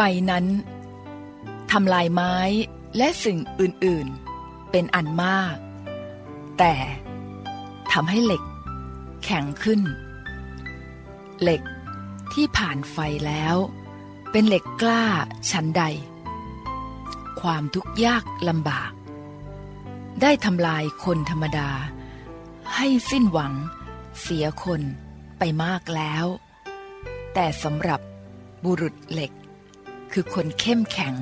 ไฟนั้นทำลายไม้และสิ่งอื่นๆ เป็นอันมาก แต่ทำให้เหล็ก แข็งขึ้น เหล็กที่ผ่านไฟแล้ว เป็นเหล็กกล้าชั้นใด ความทุกข์ยากลำบาก ได้ทำลายคนธรรมดา ให้สิ้นหวังเสียคนไปมากแล้ว แต่สำหรับบุรุษเหล็ก คือคนเข้มแข็ง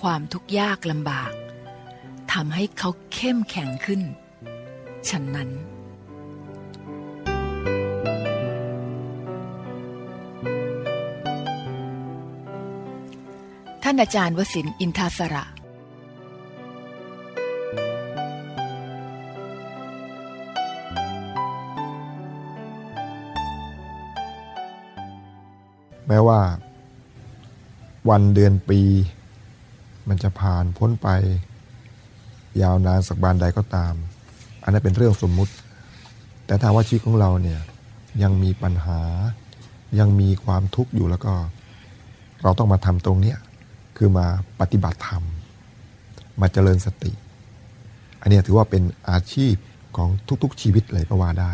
ความทุกข์ยากลำบากทำให้เขาเข้มแข็งขึ้น ฉะนั้น ท่านอาจารย์วสินอินทาสระแม้ว่า วันเดือนปี มันจะผ่านพ้นไป ยาวนานสักบานใดก็ตาม อันนั้นเป็นเรื่องสมมุติ แต่ถ้าว่าชีวิตของเราเนี่ยยังมีปัญหา ยังมีความทุกข์อยู่แล้วก็ เราต้องมาทำตรงเนี้ยคือมาปฏิบัติธรรม มาเจริญสติ อันนี้ถือว่าเป็นอาชีพของทุกๆชีวิตเลยก็ว่าได้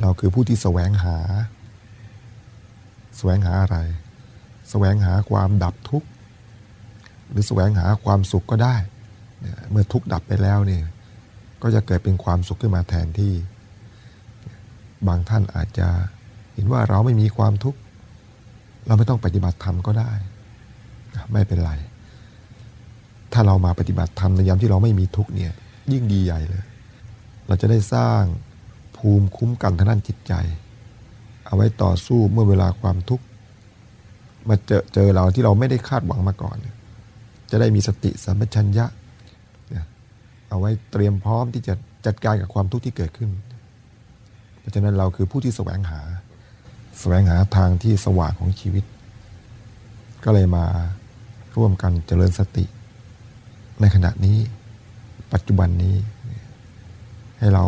เราคือผู้ที่แสวงหา แสวงหาอะไร แสวงหาความดับทุกข์หรือแสวงหาความสุขก็ได้ เมื่อทุกข์ดับไปแล้วเนี่ยก็จะเกิดเป็นความสุขขึ้นมาแทนที่ บางท่านอาจจะเห็นว่าเราไม่มีความทุกข์เราไม่ต้องปฏิบัติธรรมก็ได้ ไม่เป็นไร ถ้าเรามาปฏิบัติธรรมในยามที่เราไม่มีทุกข์เนี่ยยิ่งดีใหญ่เลย เราจะได้สร้างภูมิคุ้มกันทางด้านจิตใจ เอาไว้ต่อสู้เมื่อเวลาความทุกข์ มาเจอเจอเราที่เราไม่ได้คาดหวังมาก่อน จะได้มีสติสัมปชัญญะ เอาไว้เตรียมพร้อมที่จะจัดการกับความทุกข์ที่เกิดขึ้น เพราะฉะนั้นเราคือผู้ที่แสวงหา แสวงหาทางที่สว่างของชีวิต ก็เลยมาร่วมกันเจริญสติ ในขณะนี้ปัจจุบันนี้ ให้เรา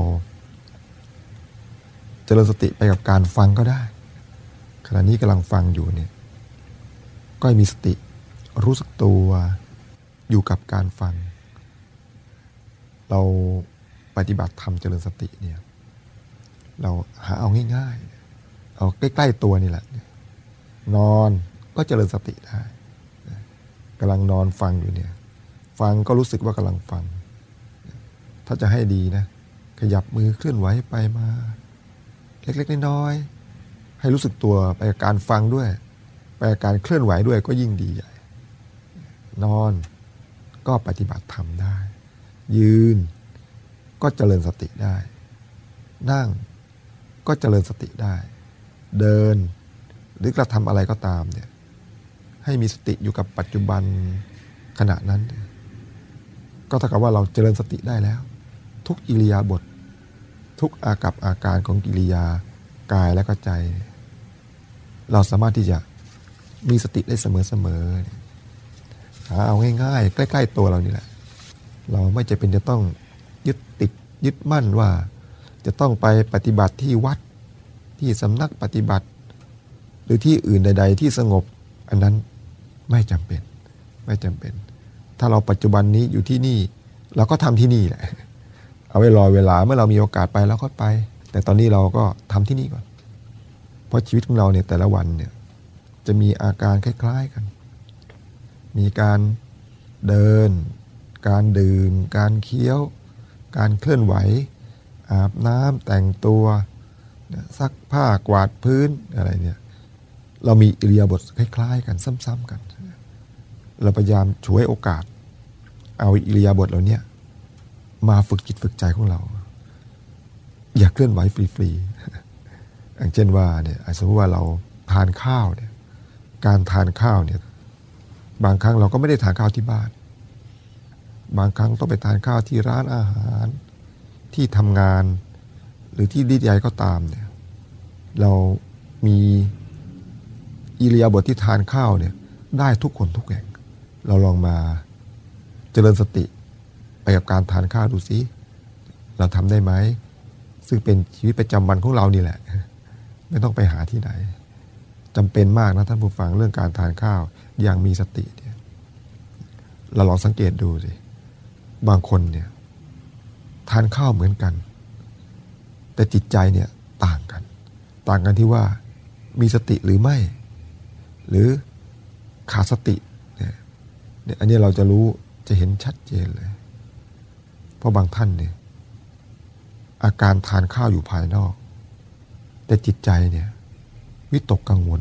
เจริญสติไปกับการฟังก็ได้ ขณะนี้กำลังฟังอยู่เนี่ย ก็ให้มีสติ รู้สึกตัวอยู่กับการฟัง เราปฏิบัติธรรมเจริญสติเนี่ย เราหาเอาง่ายๆ เอาใกล้ๆตัวนี่แหละ นอนก็เจริญสติได้กำลังนอนฟังอยู่เนี่ย ฟังก็รู้สึกว่ากำลังฟัง ถ้าจะให้ดีนะ ขยับมือเคลื่อนไหวไปมา เล็กๆน้อยๆให้รู้สึกตัวไปกับการฟังด้วย ไปกับการเคลื่อนไหวด้วยก็ยิ่งดีใหญ่นอนก็ปฏิบัติธรรมได้ ยืนก็เจริญสติได้ นั่งก็เจริญสติได้ เดินหรือกระทำอะไรก็ตามเนี่ยให้มีสติอยู่กับปัจจุบันขณะนั้น ก็เท่ากับว่าเราเจริญสติได้แล้ว ทุกอิริยาบถทุกอากับอาการของกิริยากายและก็ใจ เราสามารถที่จะ มีสติได้เสมอๆหาเอาง่ายๆใกล้ ๆ ตัวเรานี่แหละ เราไม่จะเป็นจะต้องยึดติดยึดมั่นว่า จะต้องไปปฏิบัติที่วัดที่สำนักปฏิบัติ หรือที่อื่นใด ๆ ที่สงบ อันนั้นไม่จำเป็น ไม่จำเป็น ถ้าเราปัจจุบันนี้อยู่ที่นี่ เราก็ทำที่นี่แหละเอาไว้รอเวลาเมื่อเรามีโอกาสไปแล้วก็ไป แต่ตอนนี้เราก็ทำที่นี่ก่อน เพราะชีวิตของเราเนี่ยแต่ละวันเนี่ย จะมีอาการคล้าย ๆกัน มีการเดิน การดื่ม การเคี้ยว การเคลื่อนไหว อาบน้ำแต่งตัว ซักผ้ากวาดพื้นอะไรเนี่ยเรามีอิริยาบถคล้าย ๆ กันซ้ำๆกัน เราพยายามช่วยโอกาส เอาอิริยาบถเหล่านี้มาฝึกจิตฝึกใจของเรา อย่าเคลื่อนไหวฟรีๆอย่างเช่นว่าเนี่ยสมมติว่าเราทานข้าวเนี่ย การทานข้าวเนี่ยบางครั้งเราก็ไม่ได้ทานข้าวที่บ้าน บางครั้งต้องไปทานข้าวที่ร้านอาหาร ที่ทำงาน หรือที่ดีใหญ่ก็ตามเนี่ยเรามีอิริยาบถที่ทานข้าวเนี่ยได้ทุกคนทุกแห่ง เราลองมาเจริญสติไปกับการทานข้าวดูซิเราทำได้ไหม ซึ่งเป็นชีวิตประจำวันของเรานี่แหละ ไม่ต้องไปหาที่ไหน จำเป็นมากนะท่านผู้ฟังเรื่องการทานข้าวอย่างมีสติเนี่ยเราลองสังเกตดูสิบางคนเนี่ยทานข้าวเหมือนกัน แต่จิตใจเนี่ยต่างกัน ต่างกันที่ว่ามีสติหรือไม่ หรือขาดสติเนี่ยอันนี้เราจะรู้จะเห็นชัดเจนเลย เพราะบางท่านเนี่ยอาการทานข้าวอยู่ภายนอก แต่จิตใจเนี่ย วิตกกังวล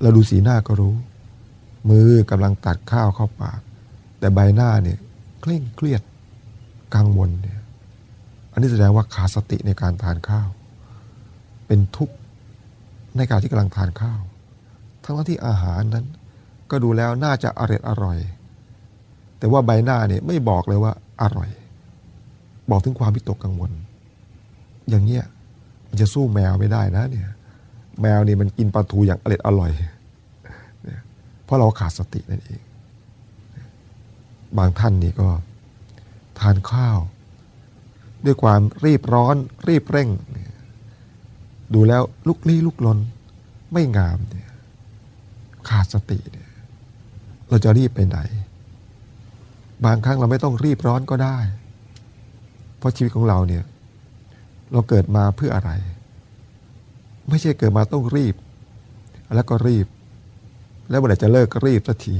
เราดูสีหน้าก็รู้ มือกำลังตัดข้าวเข้าปาก แต่ใบหน้าเนี่ยเคร่งเครียดกังวลเนี่ย อันนี้แสดงว่าขาดสติในการทานข้าว เป็นทุกข์ในการที่กำลังทานข้าว ทั้งที่อาหารนั้น ก็ดูแล้วน่าจะอร่อยอร่อย แต่ว่าใบหน้าเนี่ยไม่บอกเลยว่าอร่อย บอกถึงความวิตกกังวล อย่างเงี้ยมันจะสู้แมวไม่ได้นะเนี่ย แมวนี่มันกินปลาทูอย่างอร่อยอร่อย เพราะเราขาดสตินั่นเอง บางท่านนี่ก็ทานข้าว ด้วยความรีบร้อนรีบเร่ง ดูแล้วลุกลี้ลุกลนไม่งามเนี่ยขาดสติเนี่ยเราจะรีบไปไหน บางครั้งเราไม่ต้องรีบร้อนก็ได้ เพราะชีวิตของเราเนี่ย เราเกิดมาเพื่ออะไร ไม่ใช่เกิดมาต้องรีบ แล้วก็รีบ แล้วเมื่อไหร่จะเลิกก็รีบสักที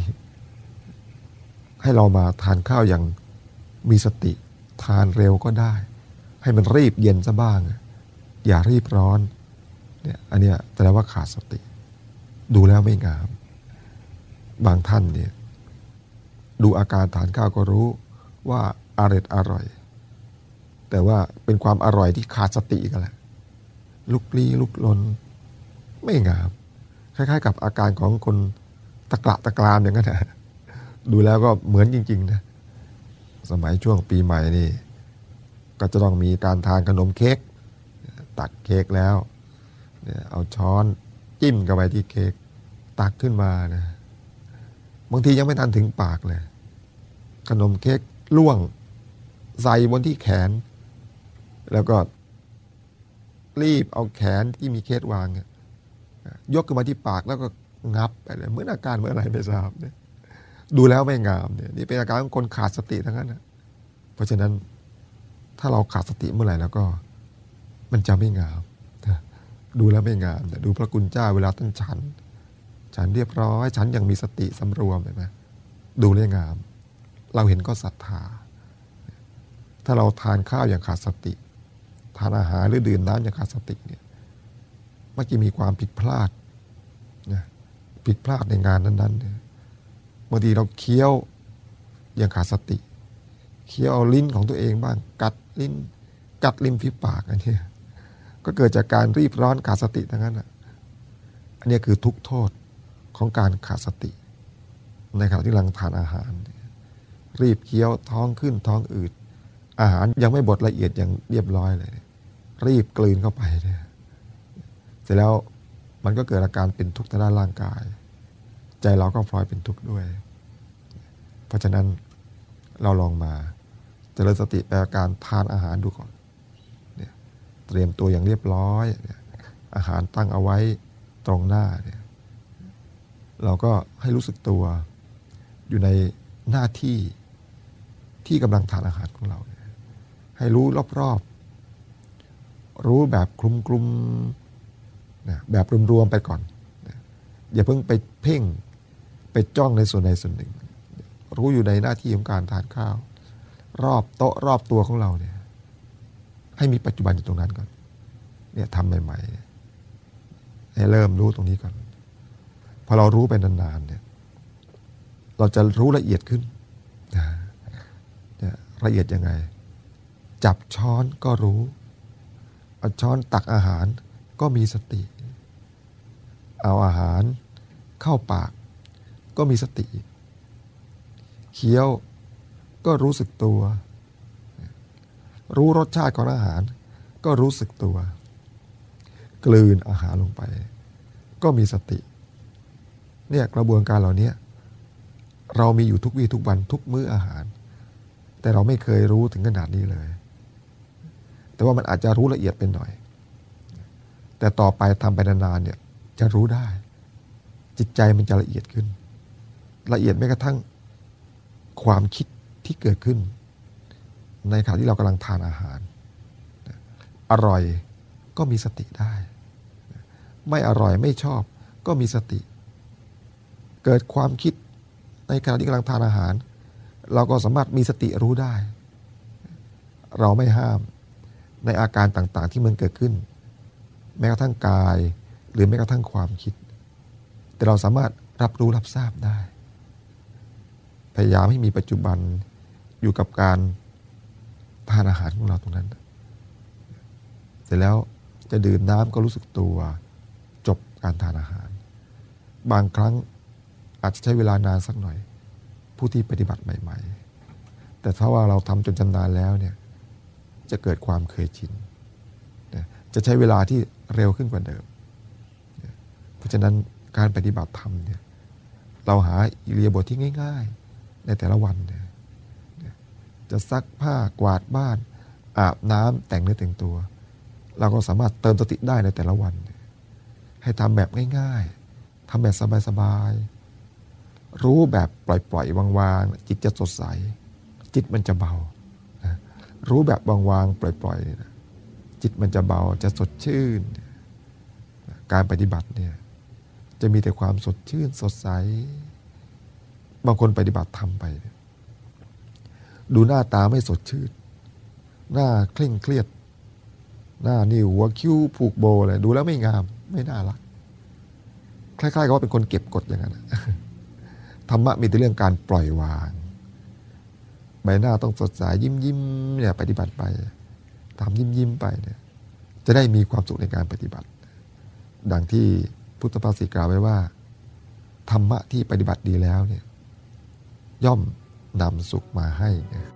ให้เรามาทานข้าวอย่างมีสติ ทานเร็วก็ได้ ให้มันรีบเย็นซะบ้าง อย่ารีบร้อนเนี่ยอันเนี้ยแสดงว่าขาดสติ ดูแล้วไม่งาม บางท่านเนี่ยดูอาการทานข้าวก็รู้ว่าอร่อยอร่อย แต่ว่าเป็นความอร่อยที่ขาดสติกันแหละ ลุกลี้ลุกลน ไม่งาม คล้าย ๆ กับอาการของคนตะกละตะกรามอย่างนั้นนะดูแล้วก็เหมือนจริง ๆ นะ สมัยช่วงปีใหม่นี่ ก็จะต้องมีการทานขนมเค้กตักเค้กแล้วเอาช้อนจิ้มกับไปที่เค้กตักขึ้นมานะบางทียังไม่ทันถึงปากเลย ขนมเค้กล่วงใส่บนที่แขน แล้วก็ รีบเอาแขนที่มีเคสวางยกขึ้นมาที่ปากแล้วก็งับไปเลยเหมือนอาการเมื่อไรไม่ทราบเนี่ยดูแล้วไม่งามเนี่ยนี่เป็นอาการของคนขาดสติทั้งนั้นนะเพราะฉะนั้นถ้าเราขาดสติเมื่อไหร่แล้วก็ มันจะไม่งามดูแล้วไม่งามแต่ดูพระกุณเจ้าเวลาท่านฉัน ฉันเรียบร้อย ฉันยังมีสติสำรวมเห็นไหมดูเรื่องงาม เราเห็นก็ศรัทธา ถ้าเราทานข้าวอย่างขาดสติ ทานอาหารหรือดื่มน้ำอย่างขาดสติเนี่ยมักจะมีความผิดพลาดนะผิดพลาดในงานนั้นๆเนี่ยบางทีเราเคี้ยวอย่างขาดสติ เคี้ยวเอาลิ้นของตัวเองบ้าง กัดลิ้น กัดลิ้นฝีปากอันนี้ก็เกิดจากการรีบร้อนขาดสติทั้งนั้นอะอันนี้คือทุกโทษของการขาดสติ ในขณะที่กำลังทานอาหาร รีบเคี้ยวท้องขึ้นท้องอืดอาหารยังไม่บดละเอียดอย่างเรียบร้อยเลย รีบกลืนเข้าไปเนี่ยเสร็จแล้วมันก็เกิดอาการเป็นทุกข์ทางด้านร่างกาย ใจเราก็พลอยเป็นทุกข์ด้วย เพราะฉะนั้นเราลองมาเจริญสติแปลการทานอาหารดูก่อนเนี่ยเตรียมตัวอย่างเรียบร้อยเนี่ยอาหารตั้งเอาไว้ตรงหน้าเนี่ยเราก็ให้รู้สึกตัวอยู่ในหน้าที่ที่กำลังทานอาหารของเรา ให้รู้รอบ รู้แบบคลุมคลุมนะแบบรวมๆไปก่อนนะอย่าเพิ่งไปเพ่งไปจ้องในส่วนใดส่วนหนึ่ง รู้อยู่ในหน้าที่ของการทานข้าว รอบโต๊ะรอบตัวของเราเนี่ย ให้มีปัจจุบันอยู่ตรงนั้นก่อน เนี่ยทำใหม่ๆให้เริ่มรู้ตรงนี้ก่อนพอเรารู้ไปนานๆเนี่ย เราจะรู้ละเอียดขึ้นนะละเอียดยังไง จับช้อนก็รู้ เอาช้อนตักอาหารก็มีสติ เอาอาหารเข้าปาก ก็มีสติ เคี้ยวก็รู้สึกตัว รู้รสชาติของอาหาร ก็รู้สึกตัว กลืนอาหารลงไป ก็มีสติ เนี่ยกระบวนการเหล่านี้เรามีอยู่ทุกวี่ทุกวันทุกมื้ออาหาร แต่เราไม่เคยรู้ถึงขนาดนี้เลย แต่ว่ามันอาจจะรู้ละเอียดเป็นหน่อย แต่ต่อไปทำไปนานๆเนี่ยจะรู้ได้ จิตใจมันจะละเอียดขึ้น ละเอียดแม้กระทั่งความคิดที่เกิดขึ้น ในขณะที่เรากำลังทานอาหาร อร่อยก็มีสติได้ ไม่อร่อยไม่ชอบก็มีสติ เกิดความคิดในขณะที่กำลังทานอาหาร เราก็สามารถมีสติรู้ได้ เราไม่ห้าม ในอาการต่างๆที่มันเกิดขึ้น แม้กระทั่งกาย หรือแม้กระทั่งความคิด แต่เราสามารถรับรู้รับทราบได้ พยายามให้มีปัจจุบันอยู่กับการทานอาหารของเราตรงนั้น เสร็จแล้วจะดื่มน้ำก็รู้สึกตัว จบการทานอาหาร บางครั้งอาจจะใช้เวลานานสักหน่อย ผู้ที่ปฏิบัติใหม่ ๆ แต่ถ้าว่าเราทำจนชำนาญแล้วเนี่ย จะเกิดความเคยชินจะใช้เวลาที่เร็วขึ้นกว่าเดิม เพราะฉะนั้นการปฏิบัติธรรมเนี่ยเราหาอิเลียบทที่ง่าย ๆ ในแต่ละวันเนี่ยจะซักผ้ากวาดบ้าน อาบน้ำแต่งเนื้อแต่งตัว เราก็สามารถเติมสติได้ในแต่ละวัน ให้ทำแบบง่ายๆทำแบบสบายๆ รู้แบบปล่อยๆวางๆ จิตจะสดใส จิตมันจะเบา รู้แบบวางๆปล่อยๆนี่ยจิตมันจะเบาจะสดชื่น การปฏิบัติเนี่ยจะมีแต่ความสดชื่นสดใส บางคนปฏิบัติทำไป ดูหน้าตาไม่สดชื่น หน้าเคร่งเครียด หน้านี่หัวคิ้วผูกโบอะไรดูแล้วไม่งาม ไม่น่ารัก คล้ายๆกับว่าเป็นคนเก็บกดอย่างนั้นธรรมะมีแต่เรื่องการปล่อยวาง ใบหน้าต้องสดใสยิ้มยิ้มเนี่ยปฏิบัติไปทำยิ้มยิ้มไปเนี่ยจะได้มีความสุขในการปฏิบัติ ดังที่พุทธภาษิตกล่าวไว้ว่า ธรรมะที่ปฏิบัติดีแล้วเนี่ยย่อมนำสุขมาให้นะ